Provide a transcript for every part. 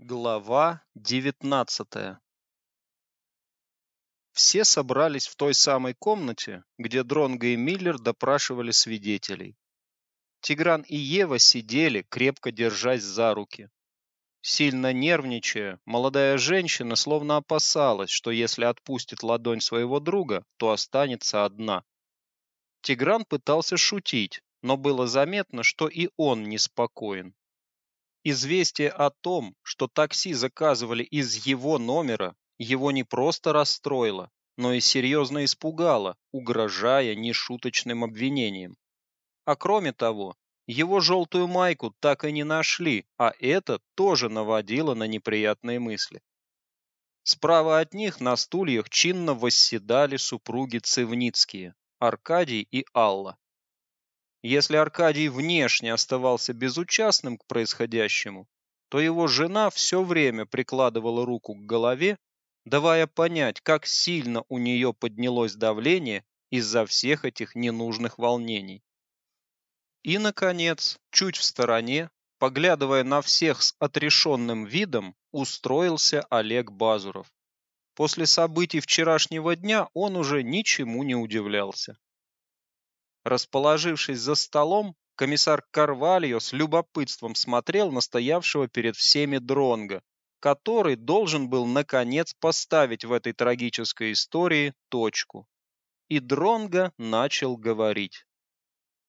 Глава 19 Все собрались в той самой комнате, где Дронго и Миллер допрашивали свидетелей. Тигран и Ева сидели, крепко держась за руки. Сильно нервничая, молодая женщина словно опасалась, что если отпустит ладонь своего друга, то останется одна. Тигран пытался шутить, но было заметно, что и он неспокоен. Известие о том, что такси заказывали из его номера, его не просто расстроило, но и серьезно испугало, угрожая нешуточным обвинением. А кроме того, его желтую майку так и не нашли, а это тоже наводило на неприятные мысли. Справа от них на стульях чинно восседали супруги Цевницкие, Аркадий и Алла. Если Аркадий внешне оставался безучастным к происходящему, то его жена все время прикладывала руку к голове, давая понять, как сильно у нее поднялось давление из-за всех этих ненужных волнений. И, наконец, чуть в стороне, поглядывая на всех с отрешенным видом, устроился Олег Базуров. После событий вчерашнего дня он уже ничему не удивлялся. Расположившись за столом, комиссар Карвальо с любопытством смотрел на стоявшего перед всеми Дронга, который должен был наконец поставить в этой трагической истории точку. И Дронга начал говорить.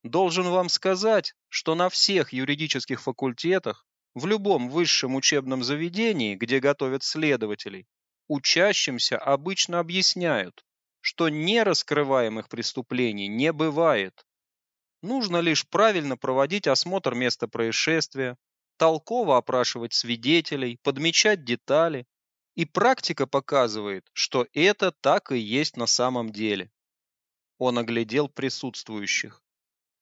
Должен вам сказать, что на всех юридических факультетах, в любом высшем учебном заведении, где готовят следователей, учащимся обычно объясняют, что нераскрываемых преступлений не бывает. Нужно лишь правильно проводить осмотр места происшествия, толково опрашивать свидетелей, подмечать детали. И практика показывает, что это так и есть на самом деле. Он оглядел присутствующих.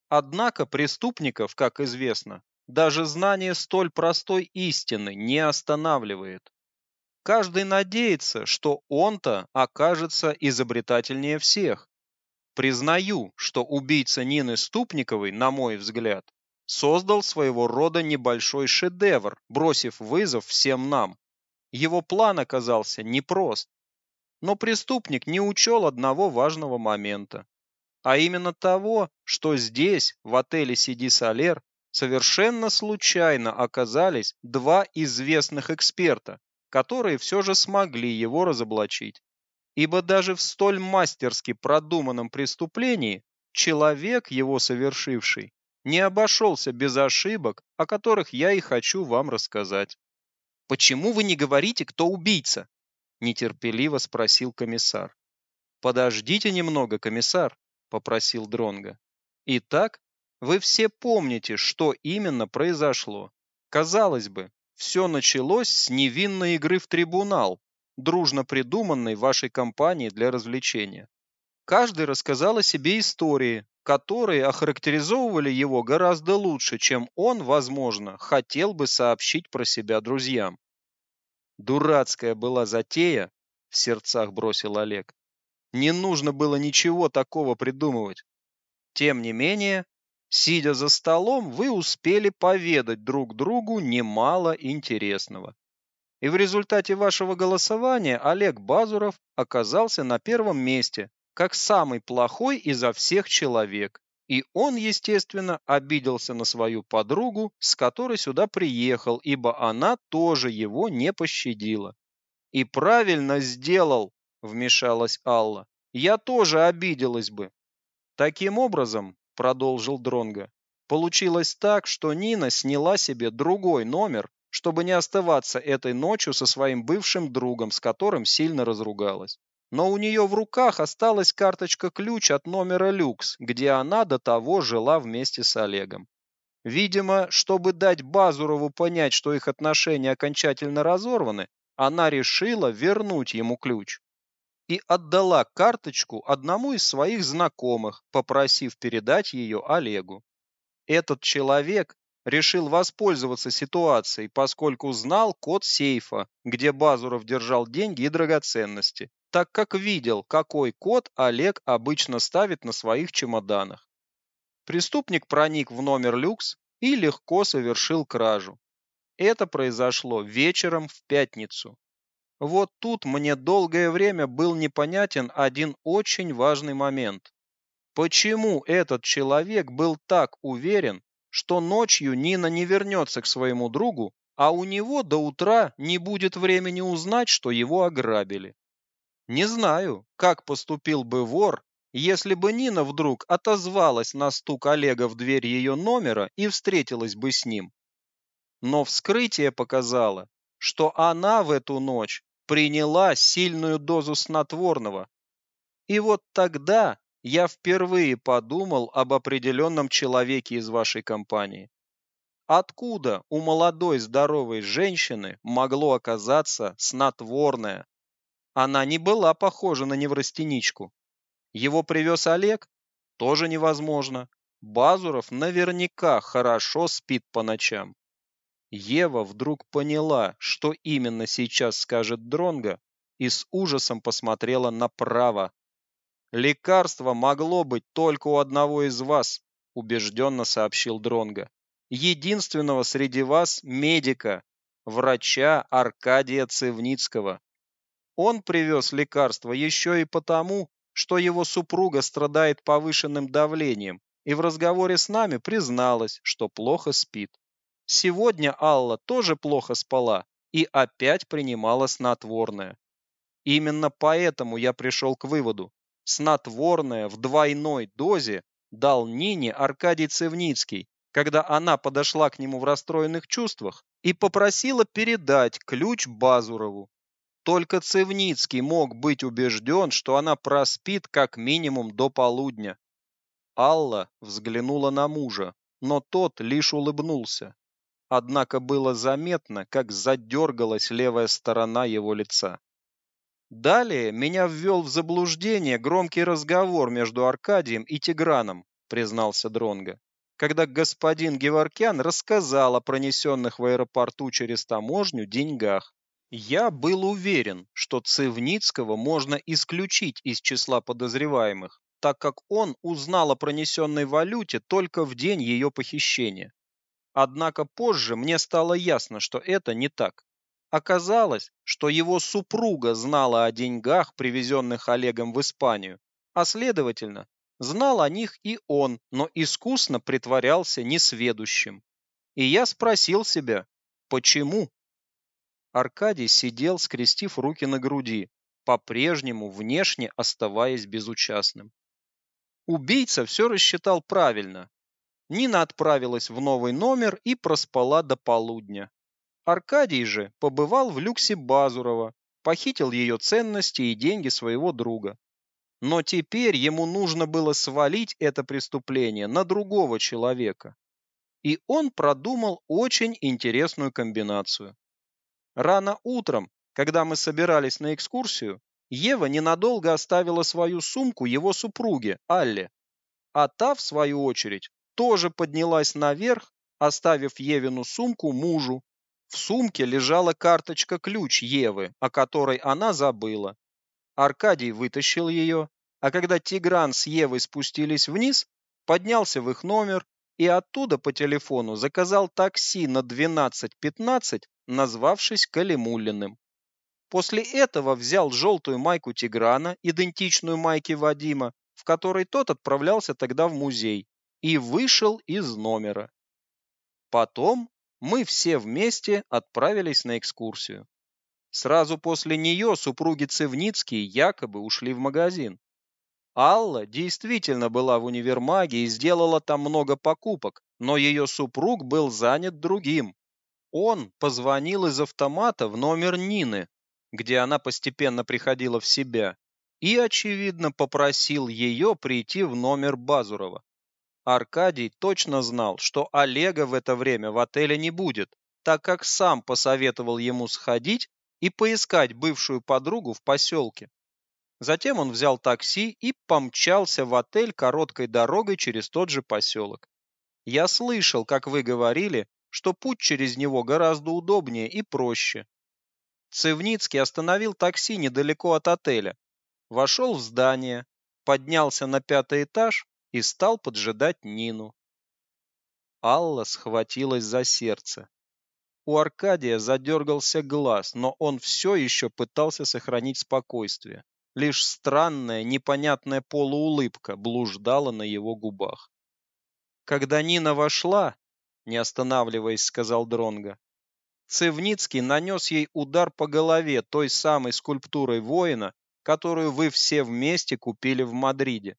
Однако преступников, как известно, даже знание столь простой истины не останавливает. Каждый надеется, что он-то окажется изобретательнее всех. Признаю, что убийца Нины Ступниковой, на мой взгляд, создал своего рода небольшой шедевр, бросив вызов всем нам. Его план оказался непрост. Но преступник не учел одного важного момента. А именно того, что здесь, в отеле Сиди Солер, совершенно случайно оказались два известных эксперта, которые все же смогли его разоблачить. Ибо даже в столь мастерски продуманном преступлении человек, его совершивший, не обошелся без ошибок, о которых я и хочу вам рассказать. Почему вы не говорите, кто убийца? нетерпеливо спросил комиссар. Подождите немного, комиссар, попросил Дронга. Итак, вы все помните, что именно произошло. Казалось бы, все началось с невинной игры в трибунал, дружно придуманной вашей компанией для развлечения. Каждый рассказал о себе истории, которые охарактеризовывали его гораздо лучше, чем он, возможно, хотел бы сообщить про себя друзьям. Дурацкая была затея, в сердцах бросил Олег. Не нужно было ничего такого придумывать. Тем не менее, Сидя за столом, вы успели поведать друг другу немало интересного. И в результате вашего голосования Олег Базуров оказался на первом месте, как самый плохой изо всех человек. И он, естественно, обиделся на свою подругу, с которой сюда приехал, ибо она тоже его не пощадила. И правильно сделал, вмешалась Алла. Я тоже обиделась бы. Таким образом, продолжил Дронга. Получилось так, что Нина сняла себе другой номер, чтобы не оставаться этой ночью со своим бывшим другом, с которым сильно разругалась. Но у нее в руках осталась карточка-ключ от номера люкс, где она до того жила вместе с Олегом. Видимо, чтобы дать Базурову понять, что их отношения окончательно разорваны, она решила вернуть ему ключ и отдала карточку одному из своих знакомых, попросив передать ее Олегу. Этот человек решил воспользоваться ситуацией, поскольку знал код сейфа, где Базуров держал деньги и драгоценности, так как видел, какой код Олег обычно ставит на своих чемоданах. Преступник проник в номер люкс и легко совершил кражу. Это произошло вечером в пятницу. Вот тут мне долгое время был непонятен один очень важный момент. Почему этот человек был так уверен, что ночью Нина не вернется к своему другу, а у него до утра не будет времени узнать, что его ограбили? Не знаю, как поступил бы вор, если бы Нина вдруг отозвалась на стук Олега в дверь ее номера и встретилась бы с ним. Но вскрытие показало, что она в эту ночь приняла сильную дозу снотворного. И вот тогда я впервые подумал об определенном человеке из вашей компании. Откуда у молодой здоровой женщины могло оказаться снотворное? Она не была похожа на неврастеничку. Его привез Олег? Тоже невозможно. Базуров наверняка хорошо спит по ночам. Ева вдруг поняла, что именно сейчас скажет Дронга, и с ужасом посмотрела направо. Лекарство могло быть только у одного из вас, убежденно сообщил Дронга. Единственного среди вас медика, врача Аркадия Цевницкого. Он привез лекарство еще и потому, что его супруга страдает повышенным давлением и в разговоре с нами призналась, что плохо спит. Сегодня Алла тоже плохо спала и опять принимала снотворное. Именно поэтому я пришел к выводу. Снотворное в двойной дозе дал Нине Аркадий Цевницкий, когда она подошла к нему в расстроенных чувствах и попросила передать ключ Базурову. Только Цевницкий мог быть убежден, что она проспит как минимум до полудня. Алла взглянула на мужа, но тот лишь улыбнулся. Однако было заметно, как задергалась левая сторона его лица. Далее меня ввел в заблуждение громкий разговор между Аркадием и Тиграном, признался Дронга, когда господин Геворкян рассказал о пронесенных в аэропорту через таможню деньгах. Я был уверен, что Цивницкого можно исключить из числа подозреваемых, так как он узнал о пронесенной валюте только в день ее похищения. Однако позже мне стало ясно, что это не так. Оказалось, что его супруга знала о деньгах, привезенных Олегом в Испанию, а следовательно, знал о них и он, но искусно притворялся несведущим. И я спросил себя, почему? Аркадий сидел, скрестив руки на груди, по-прежнему внешне оставаясь безучастным. Убийца все рассчитал правильно, Нина отправилась в новый номер и проспала до полудня. Аркадий же побывал в люксе Базурова, похитил ее ценности и деньги своего друга. Но теперь ему нужно было свалить это преступление на другого человека. И он продумал очень интересную комбинацию. Рано утром, когда мы собирались на экскурсию, Ева ненадолго оставила свою сумку его супруге, Алле, а та, в свою очередь, тоже поднялась наверх, оставив Евину сумку мужу. В сумке лежала карточка-ключ Евы, о которой она забыла. Аркадий вытащил ее, а когда Тигран с Евой спустились вниз, поднялся в их номер и оттуда по телефону заказал такси на 12.15, назвавшись Калимуллиным. После этого взял желтую майку Тиграна, идентичную майке Вадима, в которой тот отправлялся тогда в музей, и вышел из номера. Потом мы все вместе отправились на экскурсию. Сразу после нее супруги Цевницкие якобы ушли в магазин. Алла действительно была в универмаге и сделала там много покупок, но ее супруг был занят другим. Он позвонил из автомата в номер Нины, где она постепенно приходила в себя, и, очевидно, попросил ее прийти в номер Базурова. Аркадий точно знал, что Олега в это время в отеле не будет, так как сам посоветовал ему сходить и поискать бывшую подругу в поселке. Затем он взял такси и помчался в отель короткой дорогой через тот же поселок. Я слышал, как вы говорили, что путь через него гораздо удобнее и проще. Цевницкий остановил такси недалеко от отеля, вошел в здание, поднялся на пятый этаж и стал поджидать Нину. Алла схватилась за сердце. у Аркадия задергался глаз, но он все еще пытался сохранить спокойствие. Лишь странная, непонятная полуулыбка блуждала на его губах. Когда Нина вошла, не останавливаясь, сказал Дронга, Цевницкий нанес ей удар по голове той самой скульптурой воина, которую вы все вместе купили в Мадриде.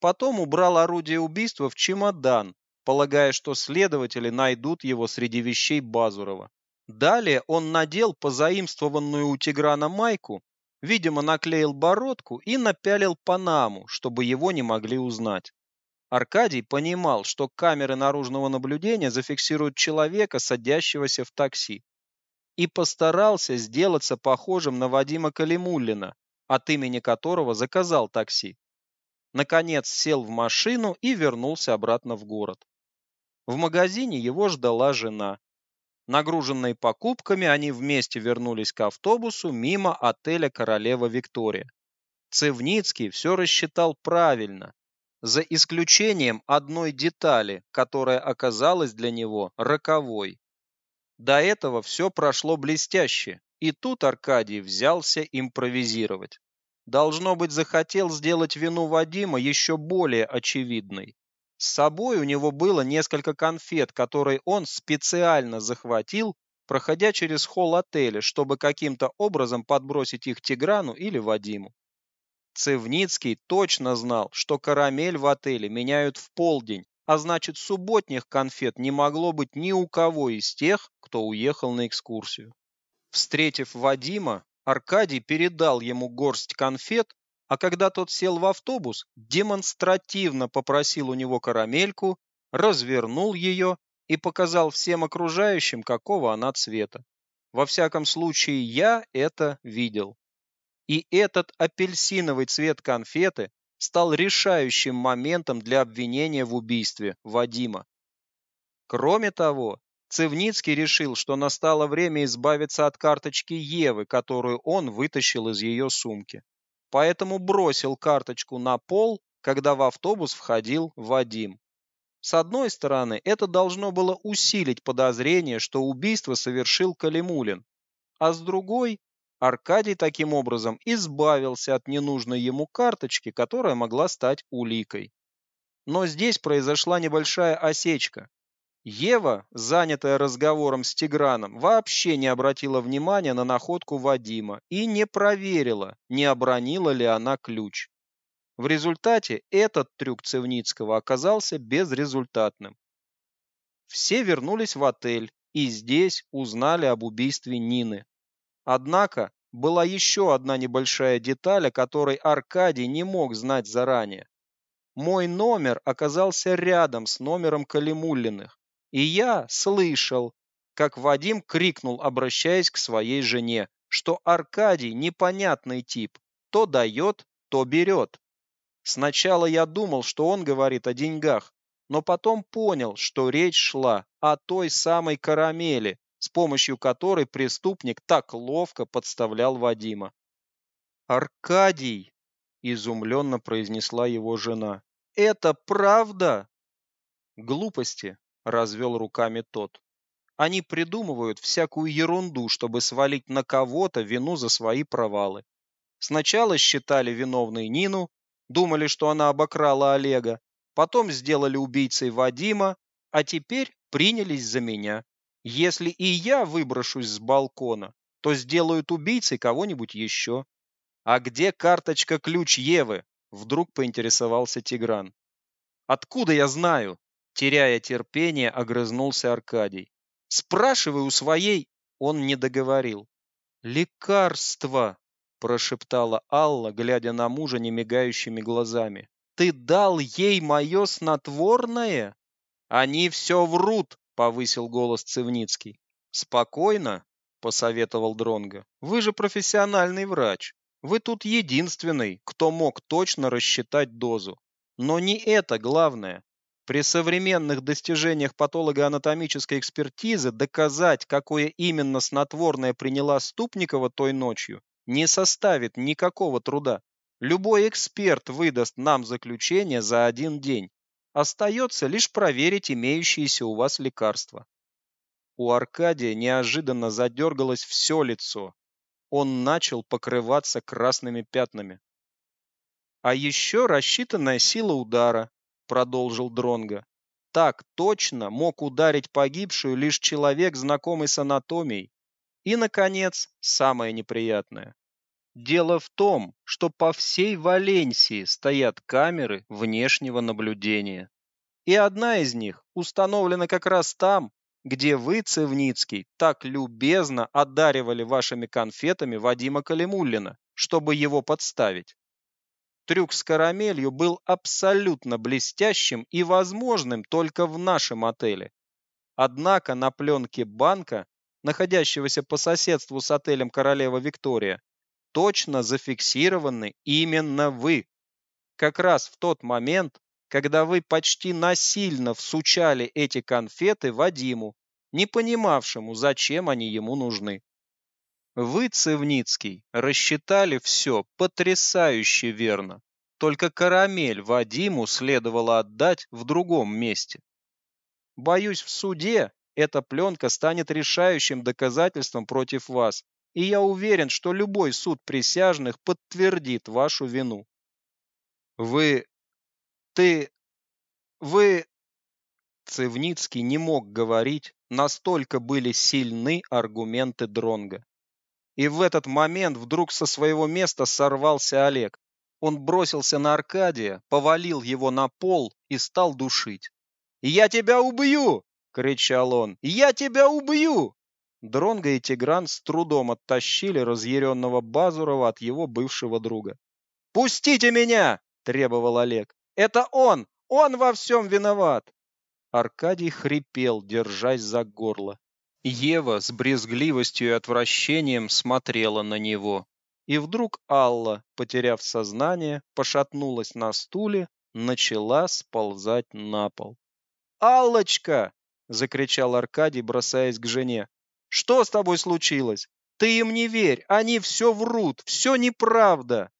Потом убрал орудие убийства в чемодан, полагая, что следователи найдут его среди вещей Базурова. Далее он надел позаимствованную у Тиграна майку, видимо, наклеил бородку и напялил панаму, чтобы его не могли узнать. Аркадий понимал, что камеры наружного наблюдения зафиксируют человека, садящегося в такси, и постарался сделаться похожим на Вадима Калимуллина, от имени которого заказал такси. Наконец сел в машину и вернулся обратно в город. В магазине его ждала жена. Нагруженные покупками, они вместе вернулись к автобусу мимо отеля Королева Виктория. Цевницкий все рассчитал правильно, за исключением одной детали, которая оказалась для него роковой. До этого все прошло блестяще, и тут Аркадий взялся импровизировать. Должно быть, захотел сделать вину Вадима еще более очевидной. С собой у него было несколько конфет, которые он специально захватил, проходя через холл отеля, чтобы каким-то образом подбросить их Тиграну или Вадиму. Цевницкий точно знал, что карамель в отеле меняют в полдень, а значит, субботних конфет не могло быть ни у кого из тех, кто уехал на экскурсию. Встретив Вадима, Аркадий передал ему горсть конфет, а когда тот сел в автобус, демонстративно попросил у него карамельку, развернул ее и показал всем окружающим, какого она цвета. Во всяком случае, я это видел. И этот апельсиновый цвет конфеты стал решающим моментом для обвинения в убийстве Вадима. Кроме того, Цевницкий решил, что настало время избавиться от карточки Евы, которую он вытащил из ее сумки. Поэтому бросил карточку на пол, когда в автобус входил Вадим. С одной стороны, это должно было усилить подозрение, что убийство совершил Калимулин, а с другой Аркадий таким образом избавился от ненужной ему карточки, которая могла стать уликой. Но здесь произошла небольшая осечка. Ева, занятая разговором с Тиграном, вообще не обратила внимания на находку Вадима и не проверила, не обронила ли она ключ. В результате этот трюк Цевницкого оказался безрезультатным. Все вернулись в отель и здесь узнали об убийстве Нины. Однако была еще одна небольшая деталь, о которой Аркадий не мог знать заранее. Мой номер оказался рядом с номером Калимуллиных, и я слышал, как Вадим крикнул, обращаясь к своей жене, что Аркадий непонятный тип, то дает, то берет. Сначала я думал, что он говорит о деньгах, но потом понял, что речь шла о той самой карамели, с помощью которой преступник так ловко подставлял Вадима. «Аркадий!» – изумленно произнесла его жена. «Это правда?» «Глупости!» – развел руками тот. «Они придумывают всякую ерунду, чтобы свалить на кого-то вину за свои провалы. Сначала считали виновной Нину, думали, что она обокрала Олега, потом сделали убийцей Вадима, а теперь принялись за меня. Если и я выброшусь с балкона, то сделают убийцей кого-нибудь еще. А где карточка-ключ Евы? Вдруг поинтересовался Тигран. Откуда я знаю? Теряя терпение, огрызнулся Аркадий. Спрашивай у своей, он не договорил. Лекарство, прошептала Алла, глядя на мужа немигающими глазами. Ты дал ей мое снотворное? Они все врут, повысил голос Цевницкий. Спокойно, посоветовал Дронга. Вы же профессиональный врач. Вы тут единственный, кто мог точно рассчитать дозу. Но не это главное. При современных достижениях патологоанатомической экспертизы доказать, какое именно снотворное приняла Ступникова той ночью, не составит никакого труда. Любой эксперт выдаст нам заключение за один день. Остается лишь проверить имеющиеся у вас лекарства. У Аркадия неожиданно задергалось все лицо. Он начал покрываться красными пятнами. А еще рассчитанная сила удара, продолжил Дронга. Так точно мог ударить погибшую лишь человек, знакомый с анатомией. И наконец, самое неприятное. Дело в том, что по всей Валенсии стоят камеры внешнего наблюдения. И одна из них установлена как раз там, где вы, Цевницкий, так любезно одаривали вашими конфетами Вадима Калимуллина, чтобы его подставить. Трюк с карамелью был абсолютно блестящим и возможным только в нашем отеле. Однако на пленке банка, находящегося по соседству с отелем Королева Виктория, точно зафиксированы именно вы. Как раз в тот момент, когда вы почти насильно всучали эти конфеты Вадиму, не понимавшему, зачем они ему нужны. Вы, Цевницкий, рассчитали все потрясающе верно. Только карамель Вадиму следовало отдать в другом месте. Боюсь, в суде эта пленка станет решающим доказательством против вас, и я уверен, что любой суд присяжных подтвердит вашу вину. Вы ты вы Цевницкий не мог говорить, настолько были сильны аргументы Дронга. И в этот момент вдруг со своего места сорвался Олег. Он бросился на Аркадия, повалил его на пол и стал душить. "Я тебя убью!" кричал он. "Я тебя убью!" Дронга и Тигран с трудом оттащили разъяренного Базурова от его бывшего друга. "Пустите меня!" требовал Олег. "Это он! Он во всем виноват!" Аркадий хрипел, держась за горло. Ева с брезгливостью и отвращением смотрела на него. И вдруг Алла, потеряв сознание, пошатнулась на стуле, начала сползать на пол. "Аллочка!" закричал Аркадий, бросаясь к жене. "Что с тобой случилось? Ты им не верь, они все врут, все неправда".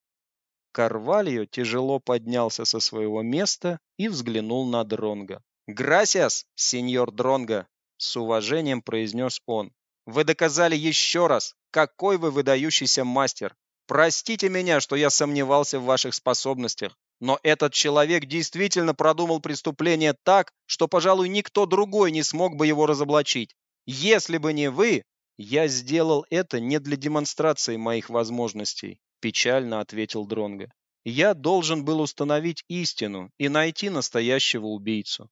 Карвальо тяжело поднялся со своего места и взглянул на Дронга. «Грасиас, сеньор Дронго!» — с уважением произнес он. «Вы доказали еще раз, какой вы выдающийся мастер. Простите меня, что я сомневался в ваших способностях, но этот человек действительно продумал преступление так, что, пожалуй, никто другой не смог бы его разоблачить. Если бы не вы, я сделал это не для демонстрации моих возможностей, печально ответил Дронго. Я должен был установить истину и найти настоящего убийцу.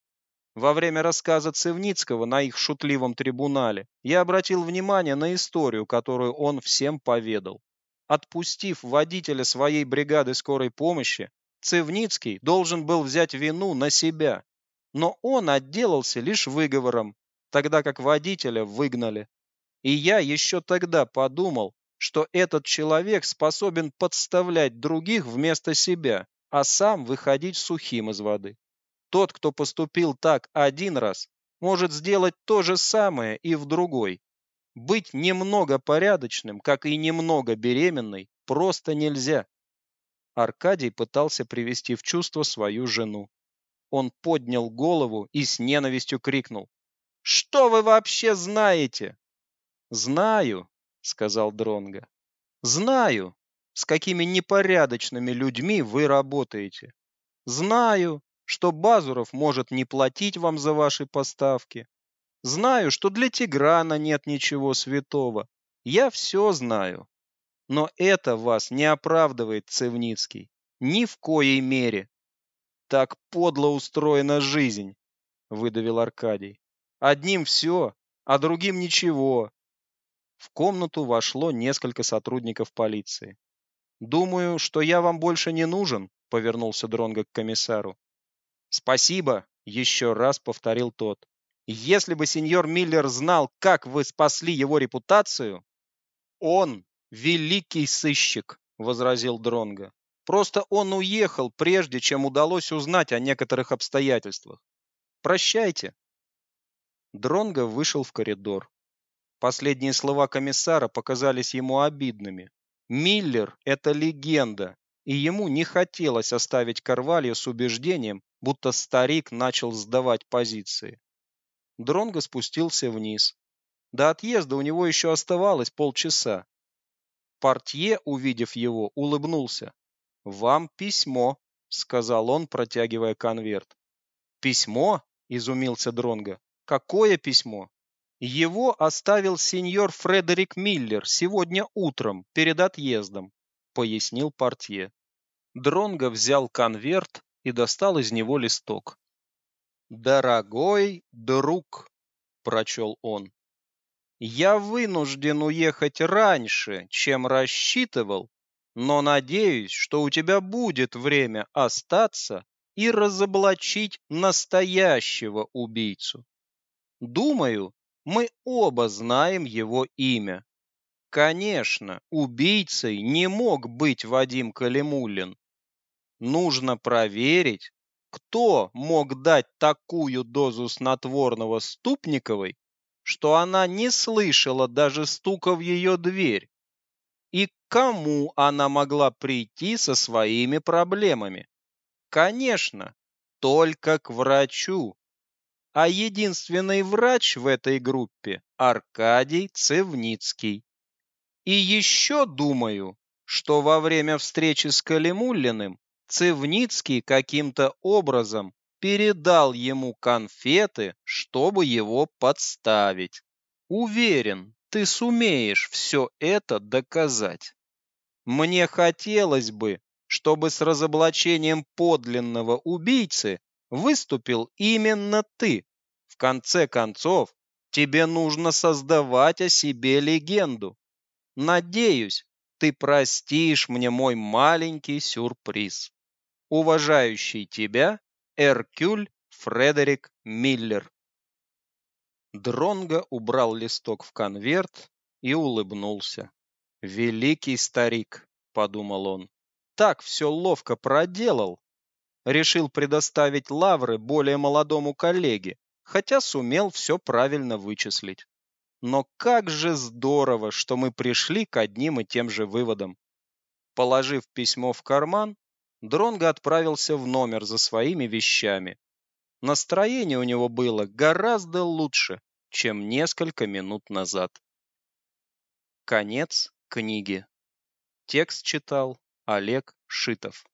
Во время рассказа Цевницкого на их шутливом трибунале я обратил внимание на историю, которую он всем поведал. Отпустив водителя своей бригады скорой помощи, Цевницкий должен был взять вину на себя, но он отделался лишь выговором, тогда как водителя выгнали. И я еще тогда подумал, что этот человек способен подставлять других вместо себя, а сам выходить сухим из воды. Тот, кто поступил так один раз, может сделать то же самое и в другой. Быть немного порядочным, как и немного беременной, просто нельзя. Аркадий пытался привести в чувство свою жену. Он поднял голову и с ненавистью крикнул: "Что вы вообще знаете?" "Знаю", сказал Дронга. "Знаю, с какими непорядочными людьми вы работаете. Знаю, что Базуров может не платить вам за ваши поставки. Знаю, что для Тиграна нет ничего святого. Я все знаю. Но это вас не оправдывает, Цевницкий. Ни в коей мере. Так подло устроена жизнь, выдавил Аркадий. Одним все, а другим ничего. В комнату вошло несколько сотрудников полиции. Думаю, что я вам больше не нужен, повернулся Дронго к комиссару. Спасибо, еще раз повторил тот. Если бы сеньор Миллер знал, как вы спасли его репутацию, он великий сыщик, возразил Дронга. Просто он уехал прежде, чем удалось узнать о некоторых обстоятельствах. Прощайте. Дронга вышел в коридор. Последние слова комиссара показались ему обидными. Миллер это легенда, и ему не хотелось оставить Карвальо с убеждением, будто старик начал сдавать позиции. Дронго спустился вниз, До отъезда у него еще оставалось полчаса. Портье, увидев его, улыбнулся. «Вам письмо», — сказал он, протягивая конверт. «Письмо?» — изумился Дронго. «Какое письмо?» «Его оставил сеньор Фредерик Миллер сегодня утром, перед отъездом», — пояснил портье. Дронго взял конверт и достал из него листок. «Дорогой друг», — прочел он, — «я вынужден уехать раньше, чем рассчитывал, но надеюсь, что у тебя будет время остаться и разоблачить настоящего убийцу. Думаю, мы оба знаем его имя. Конечно, убийцей не мог быть Вадим Калимулин. Нужно проверить, кто мог дать такую дозу снотворного Ступниковой, что она не слышала даже стука в ее дверь? И к кому она могла прийти со своими проблемами? Конечно, только к врачу. А единственный врач в этой группе – Аркадий Цевницкий. И еще думаю, что во время встречи с Калимуллиным Цевницкий каким-то образом передал ему конфеты, чтобы его подставить. Уверен, ты сумеешь все это доказать. Мне хотелось бы, чтобы с разоблачением подлинного убийцы выступил именно ты. В конце концов, тебе нужно создавать о себе легенду. Надеюсь, ты простишь мне мой маленький сюрприз уважающий тебя Эркюль Фредерик Миллер. Дронго убрал листок в конверт и улыбнулся. «Великий старик», — подумал он, — «так все ловко проделал». Решил предоставить лавры более молодому коллеге, хотя сумел все правильно вычислить. Но как же здорово, что мы пришли к одним и тем же выводам. Положив письмо в карман, Дронго отправился в номер за своими вещами. Настроение у него было гораздо лучше, чем несколько минут назад. Конец книги. Текст читал Олег Шитов.